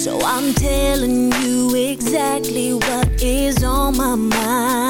So I'm telling you exactly what is on my mind.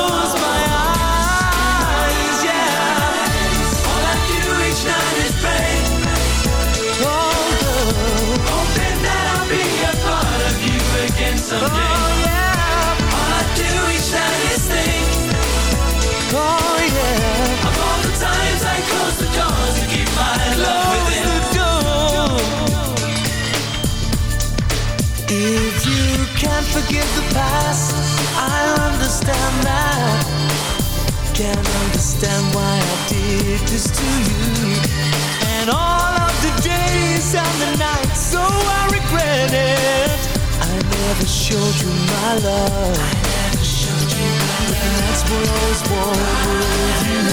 someday. Oh, yeah. All I do each night is think. Oh, yeah. Of all the times I close the doors to keep my close love within. The door. If you can't forgive the past, I understand that. Can't understand why I did this to you. And all of the days and the nights, so I regret it showed you my love. I never showed you my. And that's what I always wanted with you.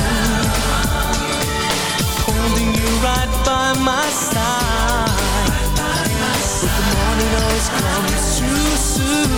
Holding you right by my side. But the morning always comes too soon.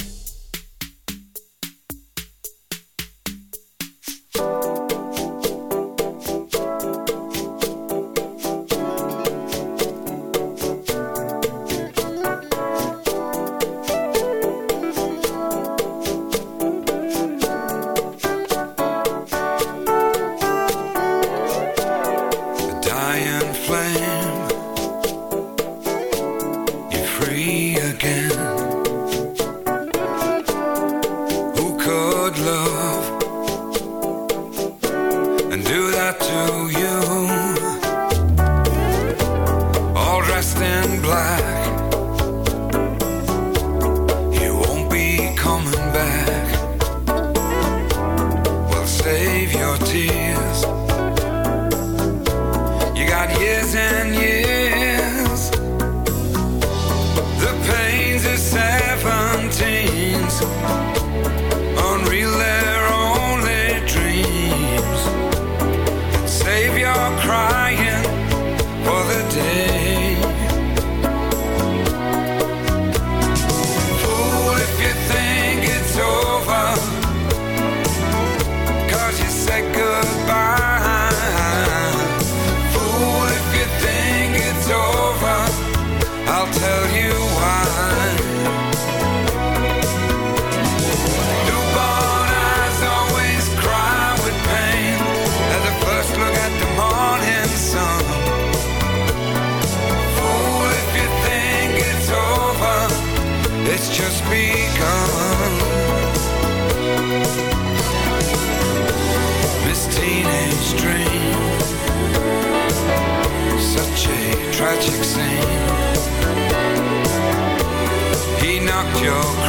your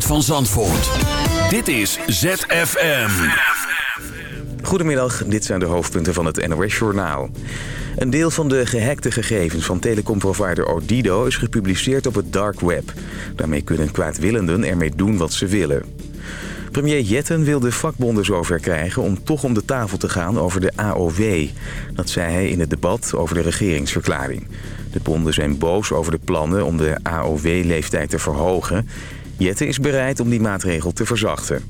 van Zandvoort. Dit is ZFM. Goedemiddag, dit zijn de hoofdpunten van het NOS-journaal. Een deel van de gehackte gegevens van telecomprovider Odido is gepubliceerd op het dark web. Daarmee kunnen kwaadwillenden ermee doen wat ze willen. Premier Jetten wil de vakbonden zover krijgen om toch om de tafel te gaan over de AOW. Dat zei hij in het debat over de regeringsverklaring. De bonden zijn boos over de plannen om de AOW-leeftijd te verhogen. Jetten is bereid om die maatregel te verzachten.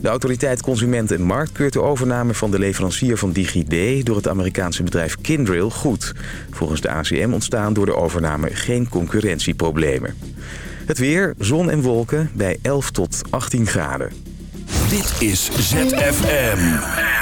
De autoriteit Consument en Markt keurt de overname van de leverancier van DigiD door het Amerikaanse bedrijf Kindrill goed. Volgens de ACM ontstaan door de overname geen concurrentieproblemen. Het weer, zon en wolken bij 11 tot 18 graden. Dit is ZFM.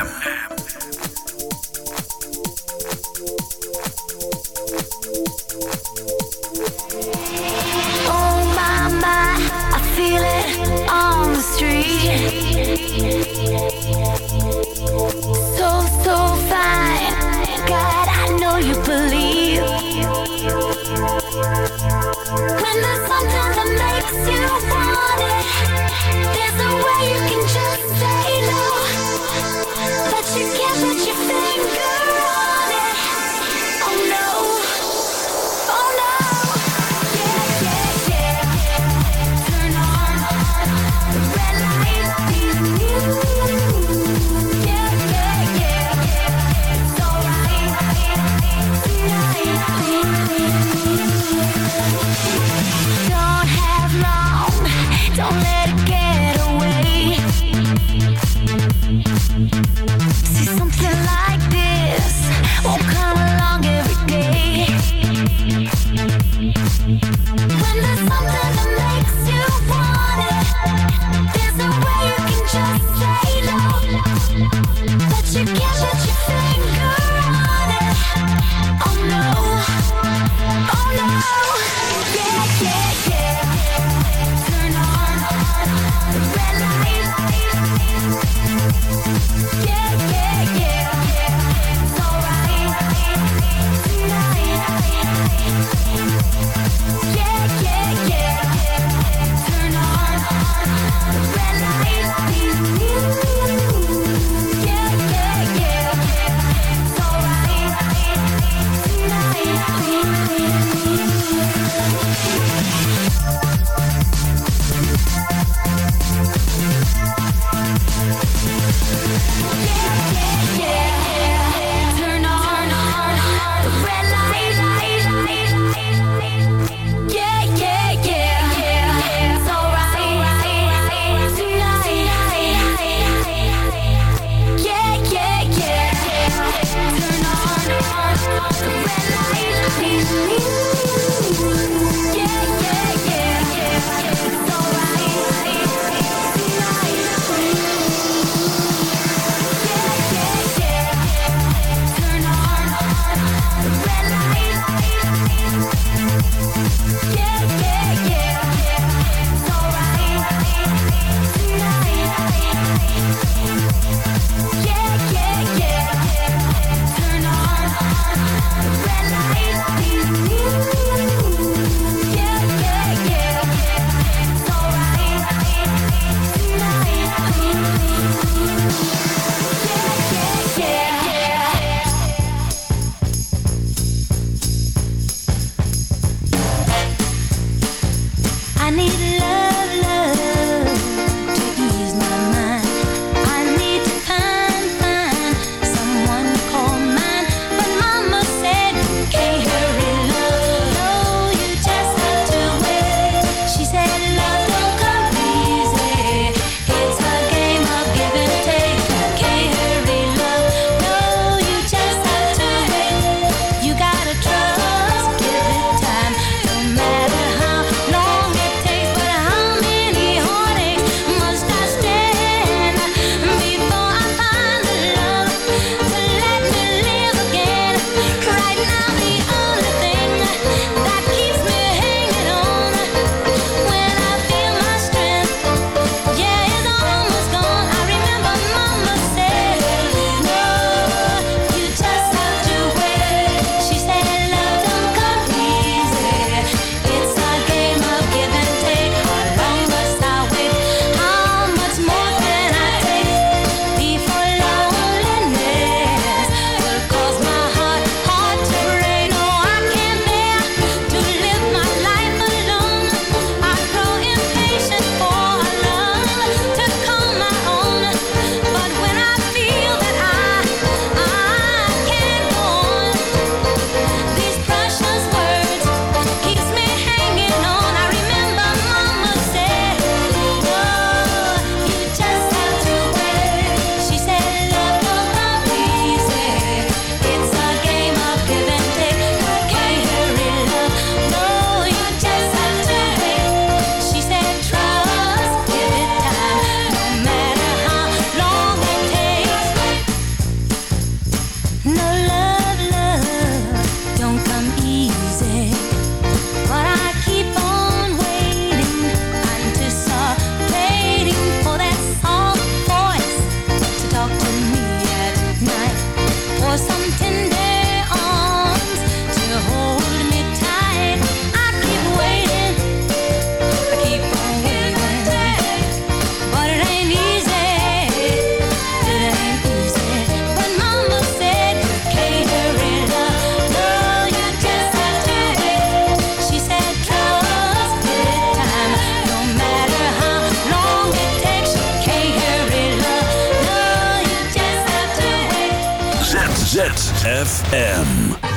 ZFM.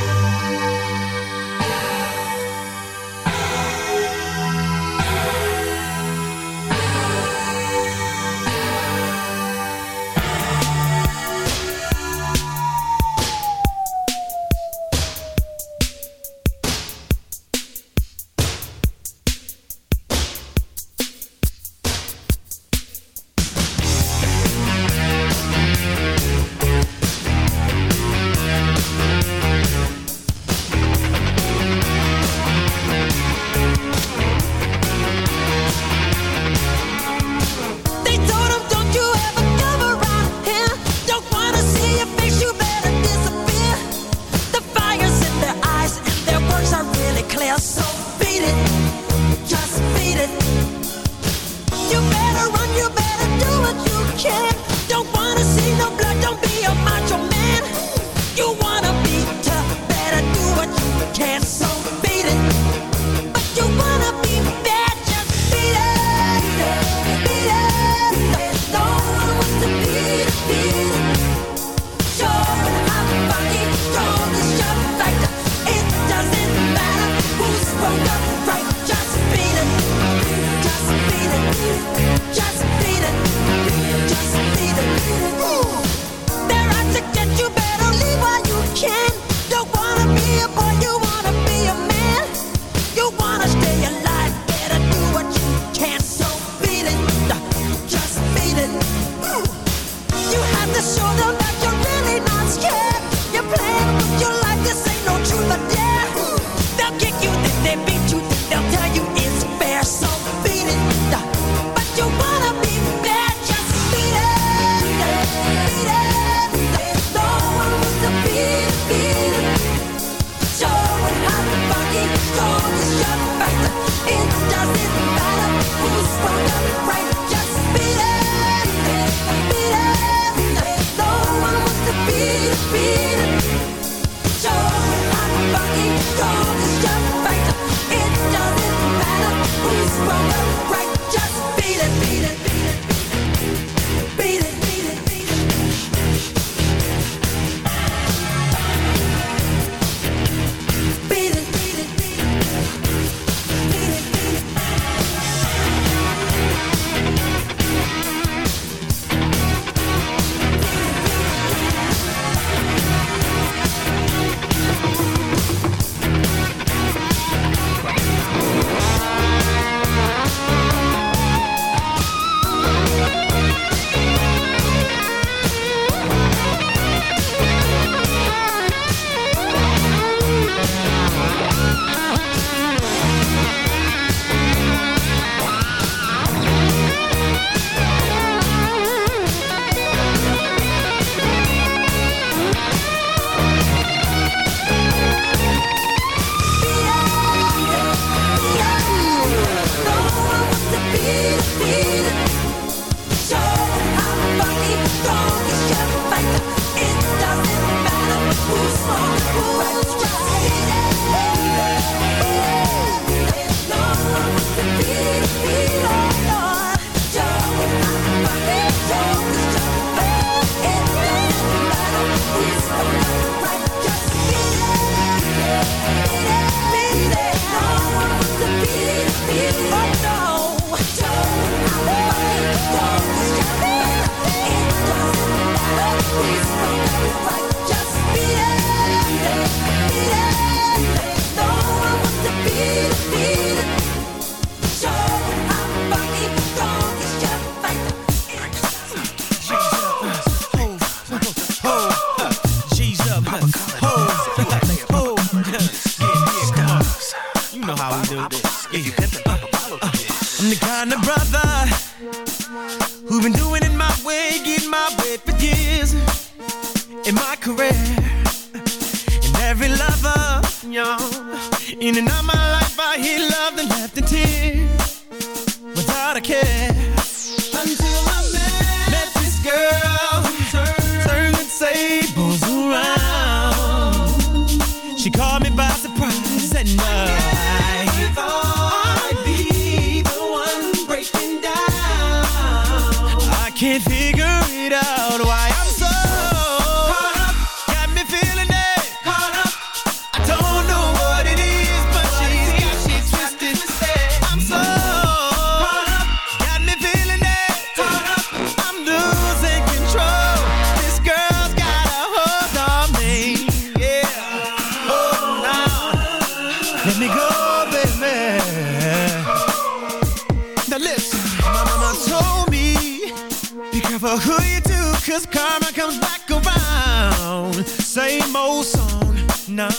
Cause karma comes back around. Same old song, nah.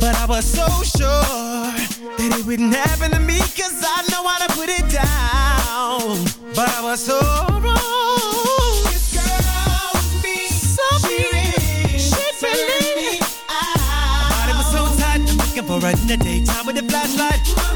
But I was so sure that it wouldn't happen to me. Cause I know how to put it down. But I was so wrong. This girl was me. Something. She really. I. My body was so tight. I'm looking for her in the daytime with a flashlight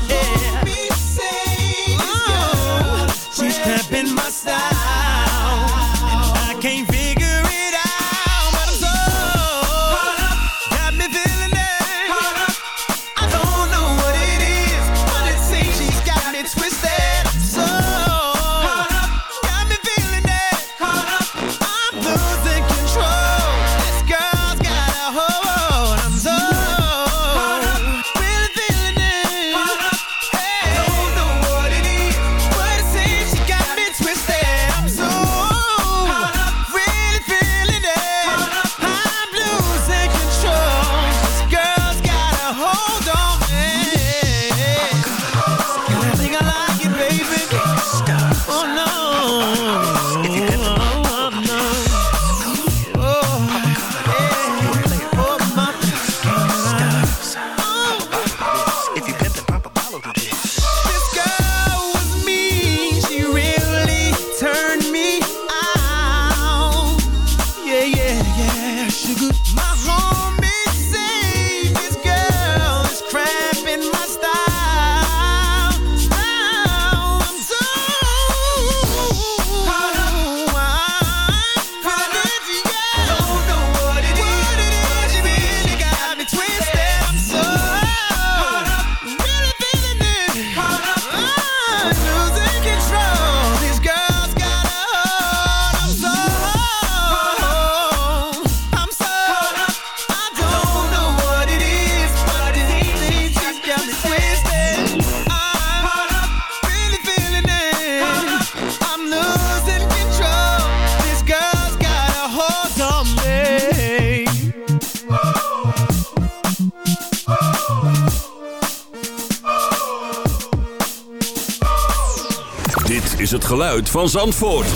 geluid van Zandvoort.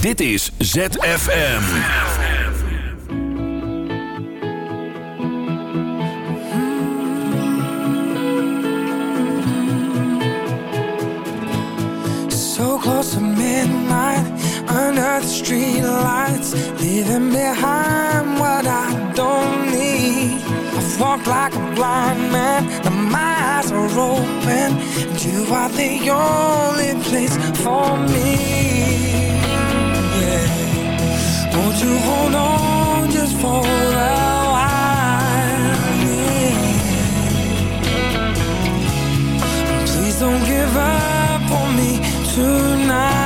Dit is ZFM. So close to midnight, under the street lights, leaving behind what I don't need. I've walked like a blind man, and my eyes are open, and you are the only place for me. Yeah. Won't you hold on just for a while? Yeah. Please don't give up on me tonight.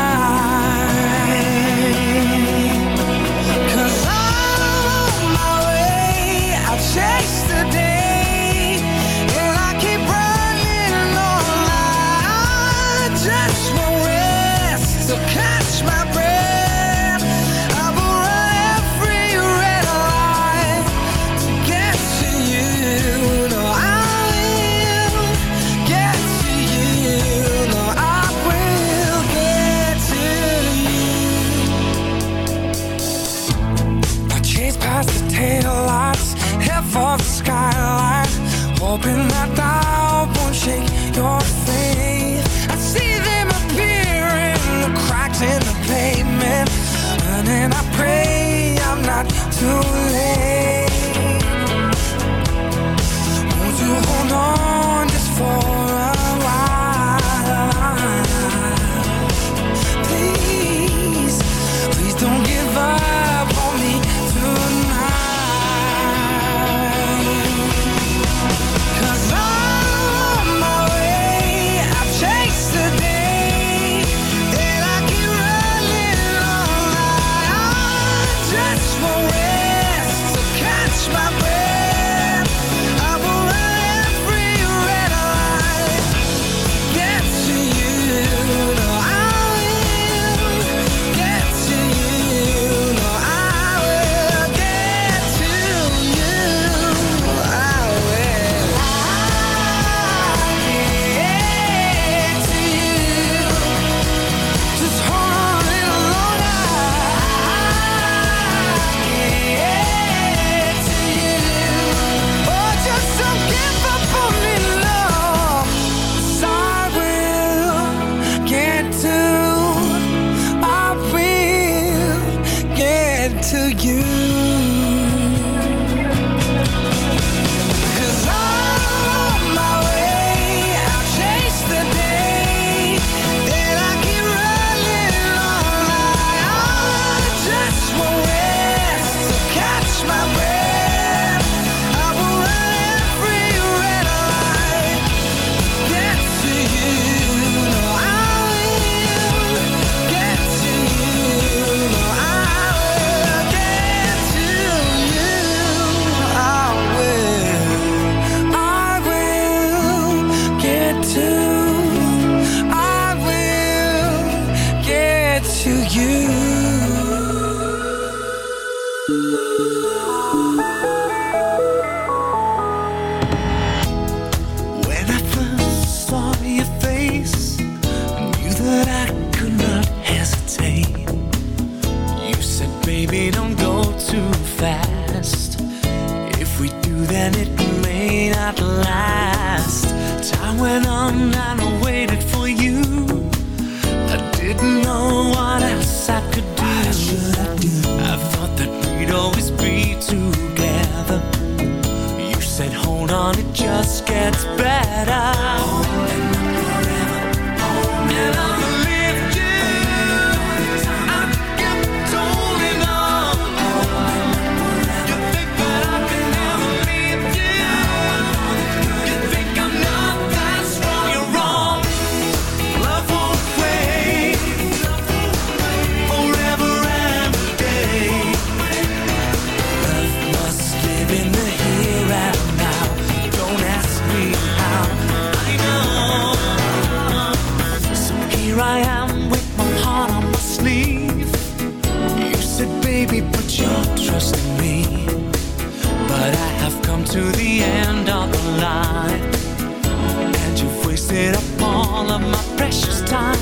Up all of my precious time.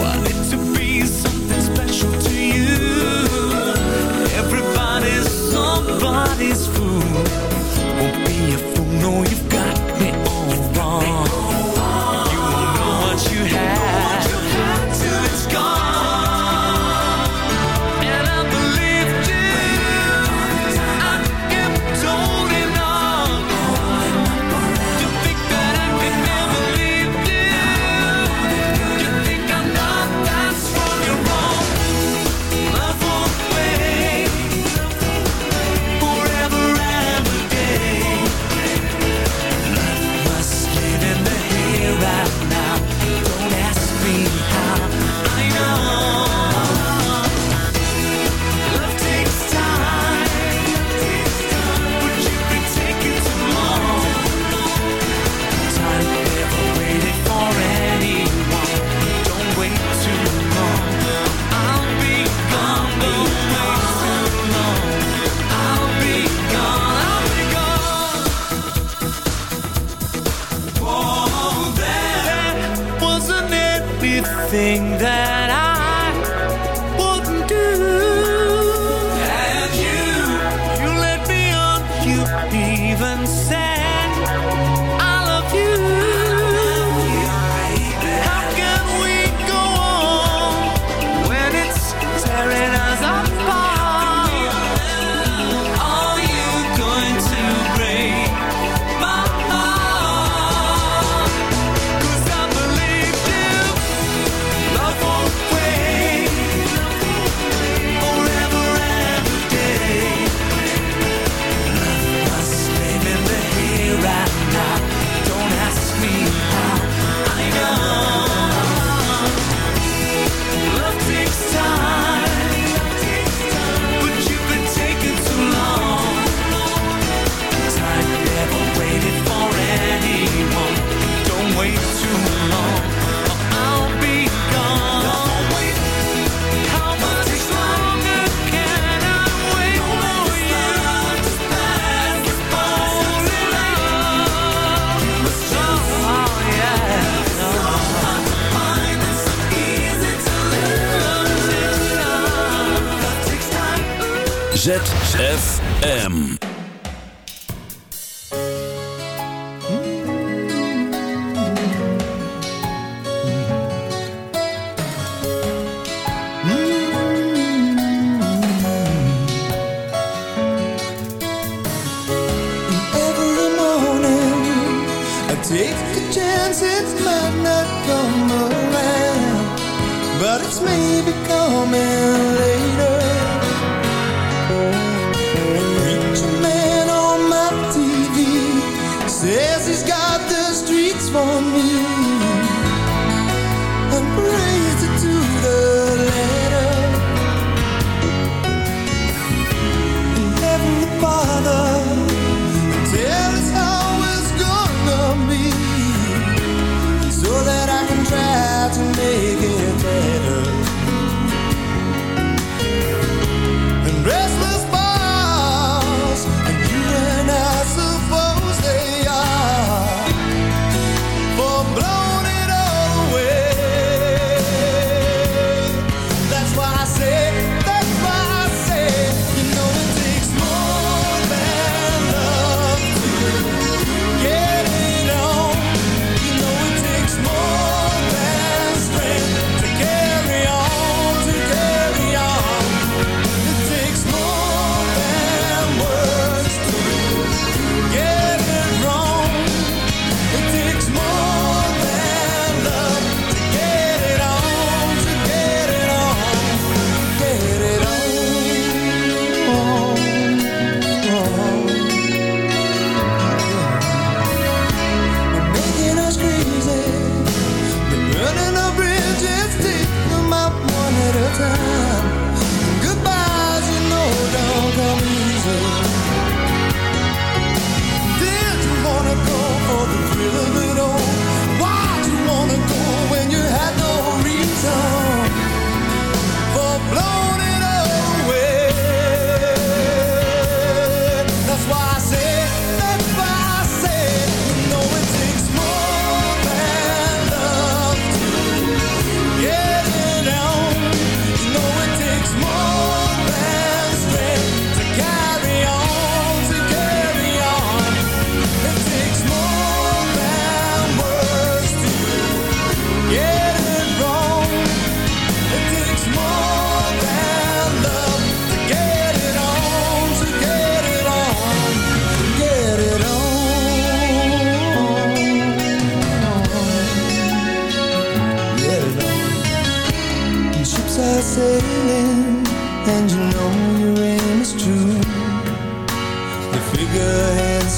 Want it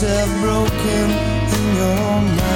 have broken in your mind.